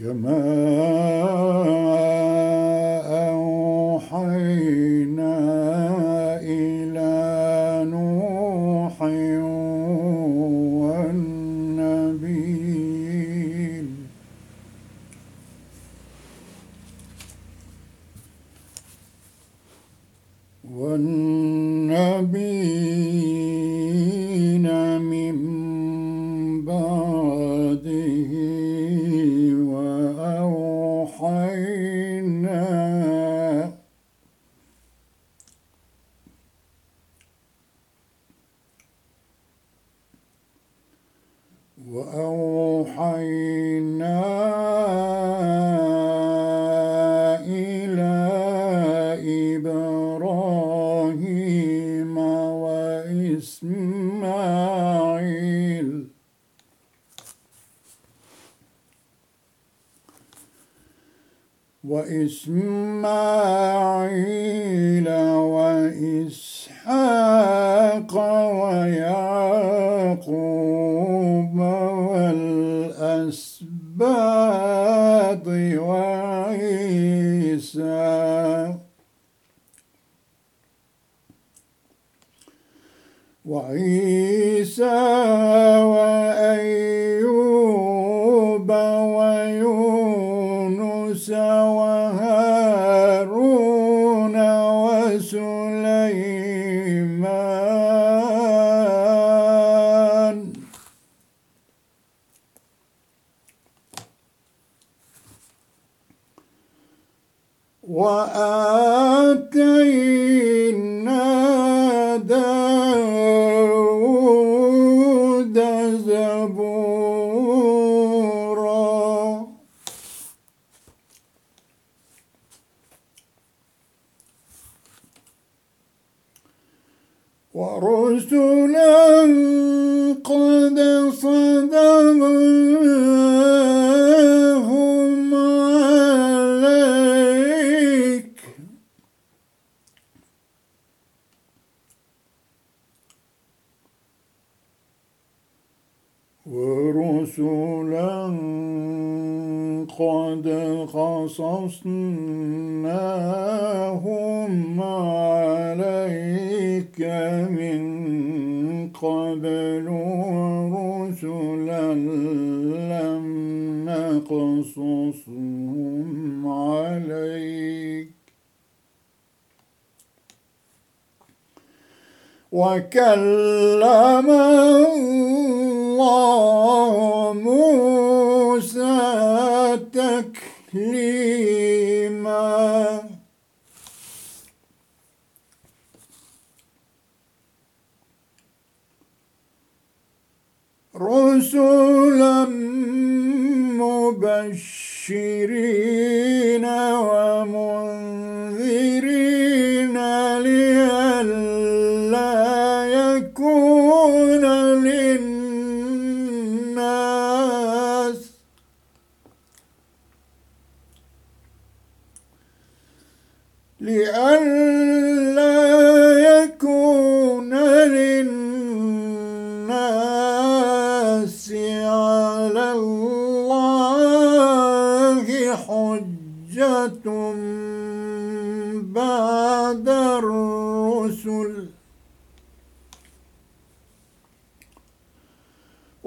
كما وأوحينا إلى إبراهيم وإسماعيل. وإسماعيل وعيسى ورسلا قد صدقناهم عليك. ورسلا قد قصصناهم نقصصهم عليك. وكلم الله موسى تكليما. رسلا مبشرين ومنذرين لئلا يكون للناس. لئلا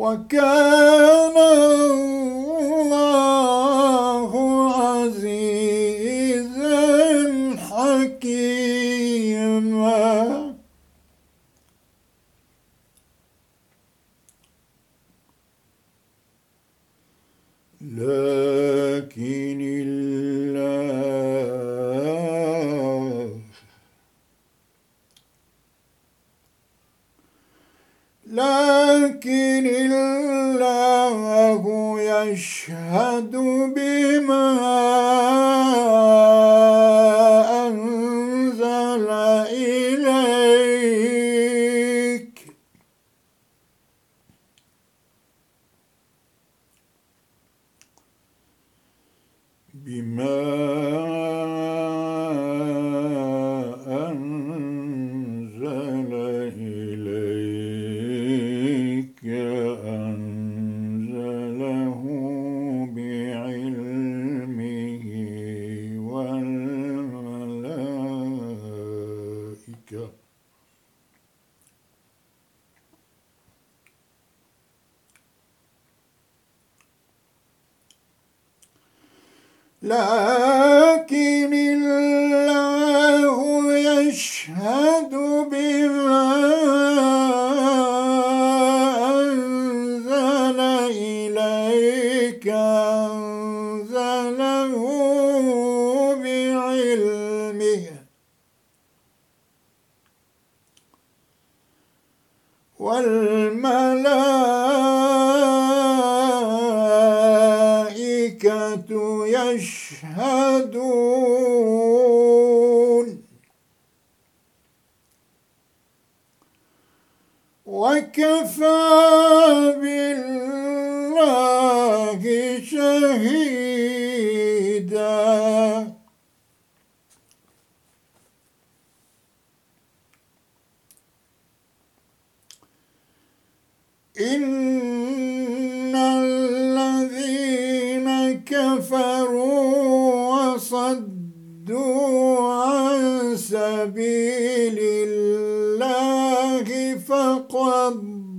وكان والملائكة يشهدون. وكفى بالله شهيد. كفروا وصدوا عن سبيل الله فقد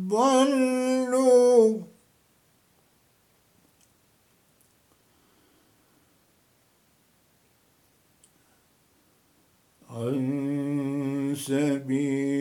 ضلوا. عن سبيل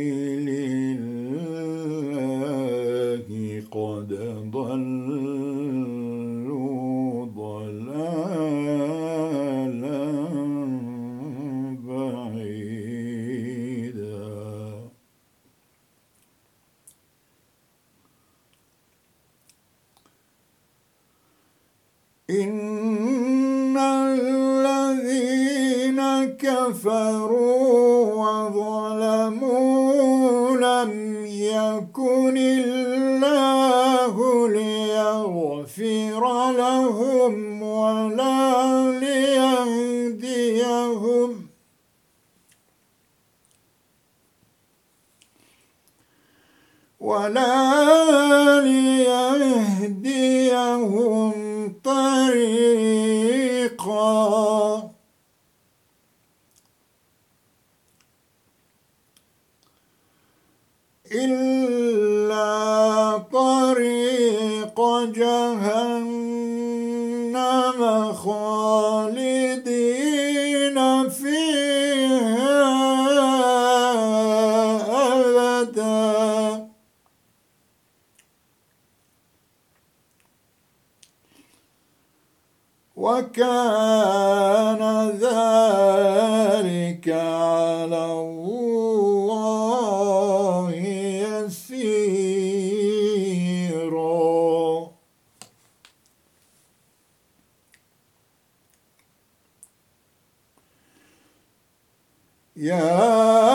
إلا طريق جهنم خالدين فيها أبدا. وكان Ah.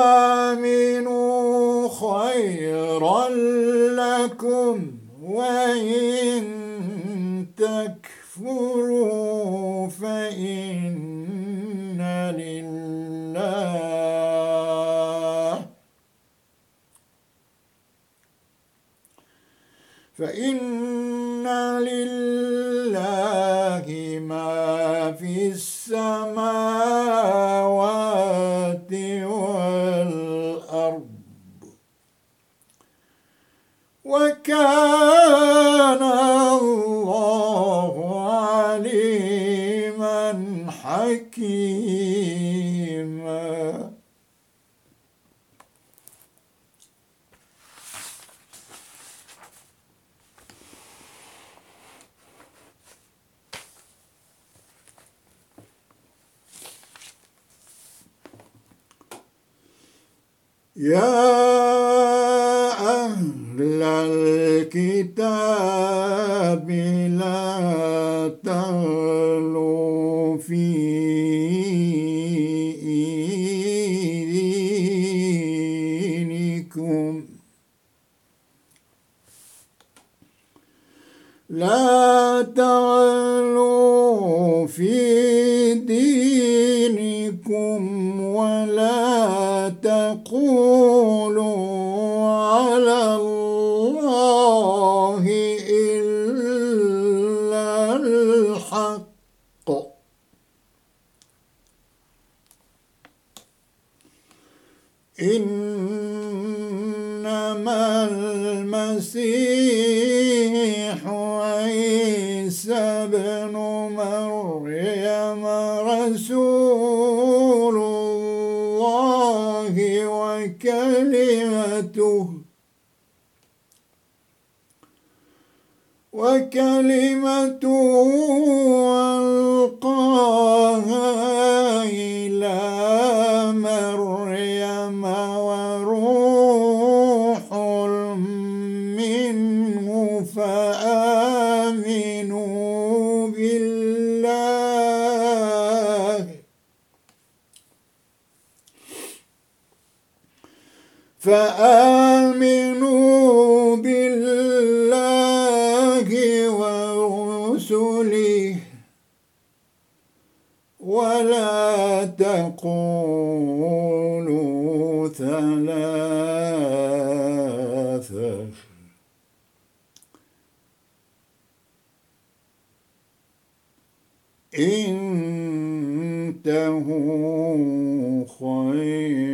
فآمنوا خيرا لكم وإن تكفروا فإن لله فإن لله ما في السماوات وكان الله عليما حكيما. يا الكتاب. وكلمته ألقاها. ثلاثة انتهوا خيرا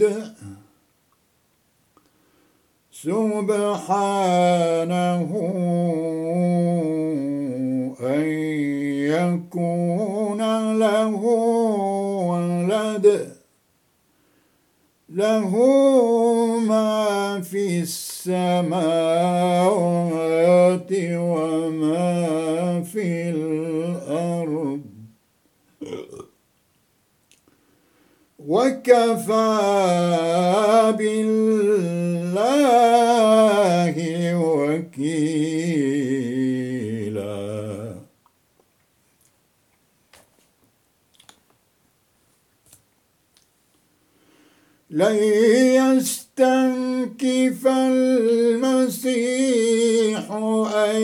واحد سبحانه أن يكون له ولد. له ما في السماوات وما في وكفى بالله وكيلا. لن يستنكف المسيح أن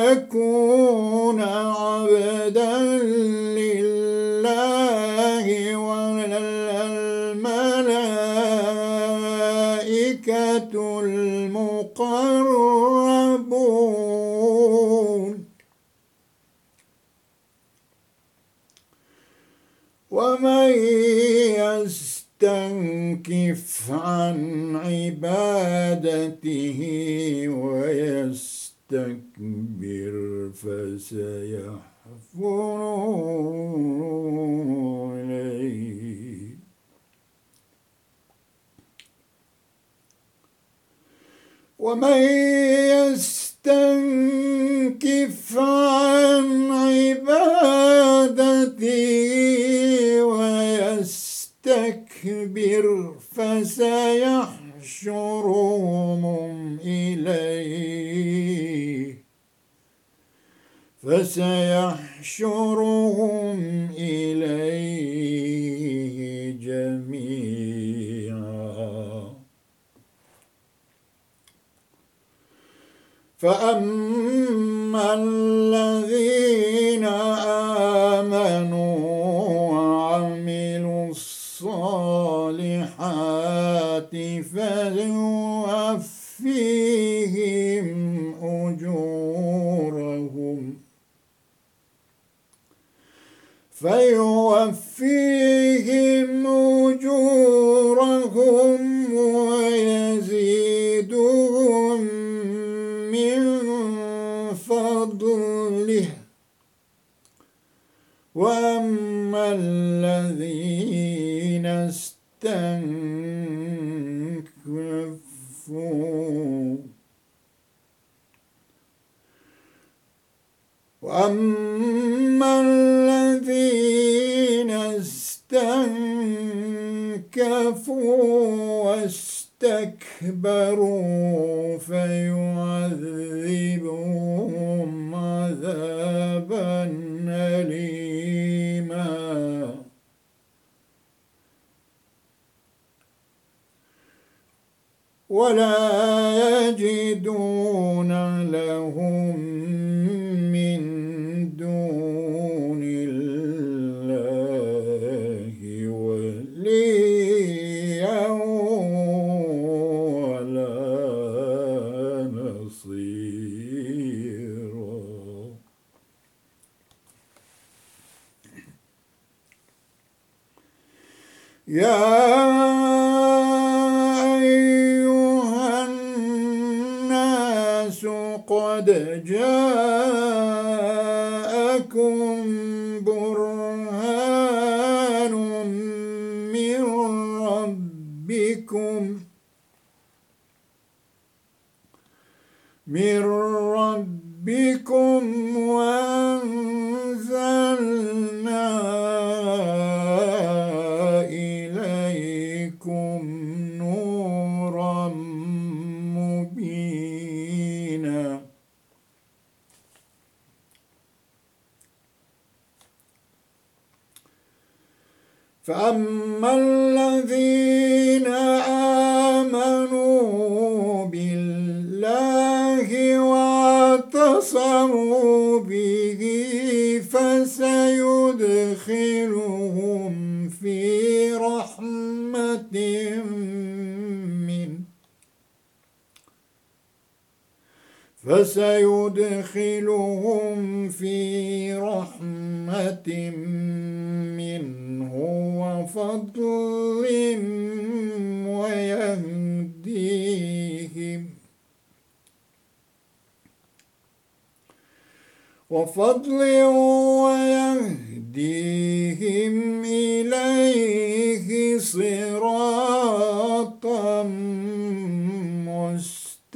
يكون يستنكف عن عبادته ويستكبر فسيحفرون إليه. ومن يستنكف عن عبادتي ويستكبر فسيحشرهم إليه. فسيحشرهم إليه جميعا. فأما الذين فيوفيهم أجورهم ويزيدهم من فضله. وأما الذين استنكفوا وأما استنكفوا واستكبروا فيعذبهم عذابا أليما. ولا يجدون لهم فأما فسيدخلهم في رحمة منه وفضل ويهديهم. وفضل ويهديهم إليه صراطا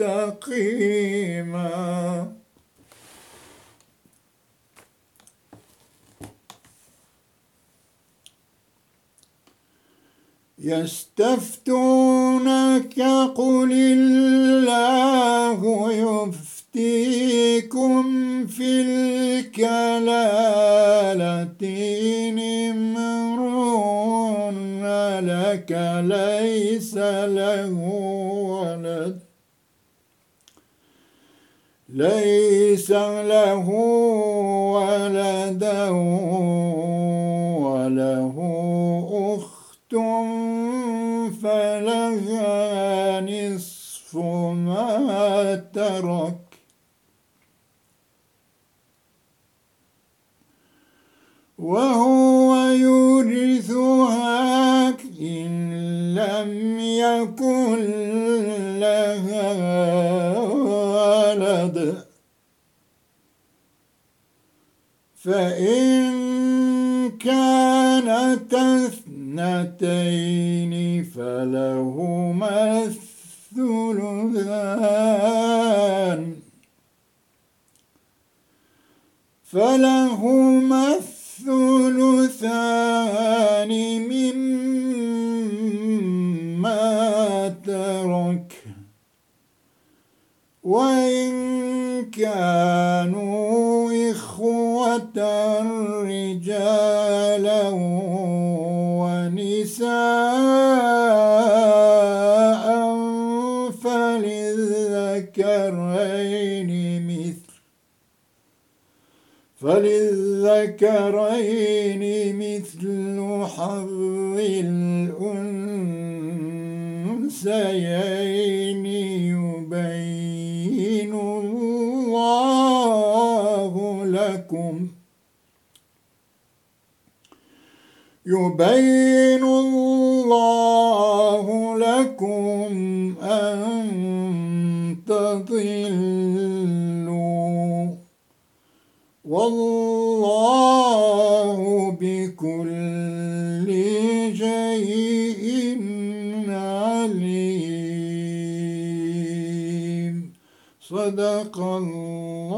مستقيما. يستفتونك قل الله يفتيكم في الكلالة امرؤ لك ليس له ولد ليس له ولدا وله أخت فلها نصف ما ترك. وهو يورثها إن لم يكن لها فإن كانت اثنتين فلهما الثلثان. فلهما الثلثان مما ترك. وإن كانوا إخوة رجالا ونساء فللذكرين مثل فللذكرين مثل حظ الأنثيين يبين الله لكم أن تضلوا. والله بكل شيء عليم. صدق الله